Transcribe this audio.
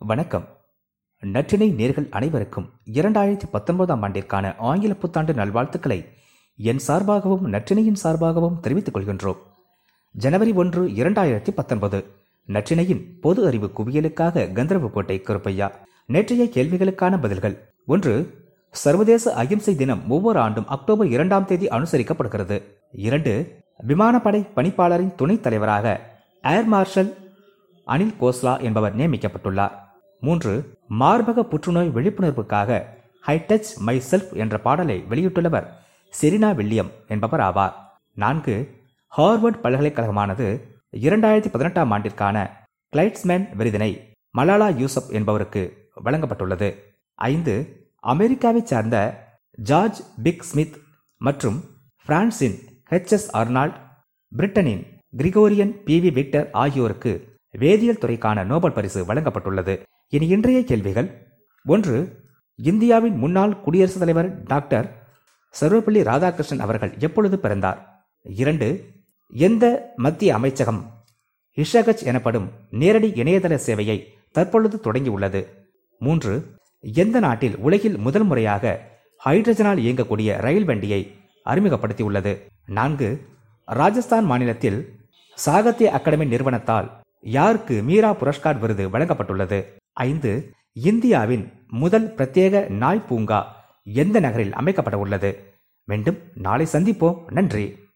வணக்கம். நற்றினை நேர்கள் அனைவருக்கும் இரண்டாயிரத்தி பத்தொன்பதாம் ஆண்டிற்கான ஆங்கில புத்தாண்டு நல்வாழ்த்துக்களை என் சார்பாகவும் நற்றினையின் சார்பாகவும் தெரிவித்துக் கொள்கின்றோம். ஜனவரி ஒன்று இரண்டாயிரத்தி பத்தொன்பது நற்றினையின் பொது அறிவு குவியலுக்காக கந்தரவக்கோட்டை கருப்பையா நேற்றைய கேள்விகளுக்கான பதில்கள். ஒன்று சர்வதேச அகிம்சை தினம் ஒவ்வொரு ஆண்டும் அக்டோபர் இரண்டாம் தேதி அனுசரிக்கப்படுகிறது. இரண்டு விமானப்படை பணிப்பாளரின் துணைத் தலைவராக ஏர் மார்ஷல் அனில் கோஸ்லா என்பவர் நியமிக்கப்பட்டுள்ளார். மூன்று மார்பக புற்றுநோய் விழிப்புணர்வுக்காக ஹை டச் மை செல்ஃப் என்ற பாடலை வெளியிட்டுள்ளவர் செரினா வில்லியம் என்பவர் ஆவார். நான்கு ஹார்வர்ட் பல்கலைக்கழகமானது இரண்டாயிரத்தி பதினெட்டாம் ஆண்டிற்கான கிளைட்ஸ்மேன் விருதினை மலாலா யூசப் என்பவருக்கு வழங்கப்பட்டுள்ளது. ஐந்து அமெரிக்காவைச் சார்ந்த ஜார்ஜ் பிக் ஸ்மித் மற்றும் பிரான்சின் ஹெச்எஸ் அர்னால்ட் பிரிட்டனின் கிரிகோரியன் பி வி விக்டர் ஆகியோருக்கு வேதியியல் துறைக்கான நோபல் பரிசு வழங்கப்பட்டுள்ளது. இனி இன்றைய கேள்விகள். ஒன்று இந்தியாவின் முன்னாள் குடியரசுத் தலைவர் டாக்டர் சர்வப்பள்ளி ராதாகிருஷ்ணன் அவர்கள் எப்பொழுது பிறந்தார்? இரண்டு எந்த மத்திய அமைச்சகம் இஷகச் எனப்படும் நேரடி இணையதள சேவையை தற்பொழுது தொடங்கியுள்ளது? மூன்று எந்த நாட்டில் உலகில் முதல் முறையாக ஹைட்ரஜனால் இயங்கக்கூடிய ரயில் வண்டியை அறிமுகப்படுத்தியுள்ளது? நான்கு ராஜஸ்தான் மாநிலத்தில் சாகித்ய அகாடமி நிறுவனத்தால் யாருக்கு மீரா புரஸ்கார் விருது வழங்கப்பட்டுள்ளது? ஐந்து இந்தியாவின் முதல் பிரத்யேக நாய் பூங்கா எந்த நகரில் அமைக்கப்பட உள்ளது? மீண்டும் நாளை சந்திப்போம். நன்றி.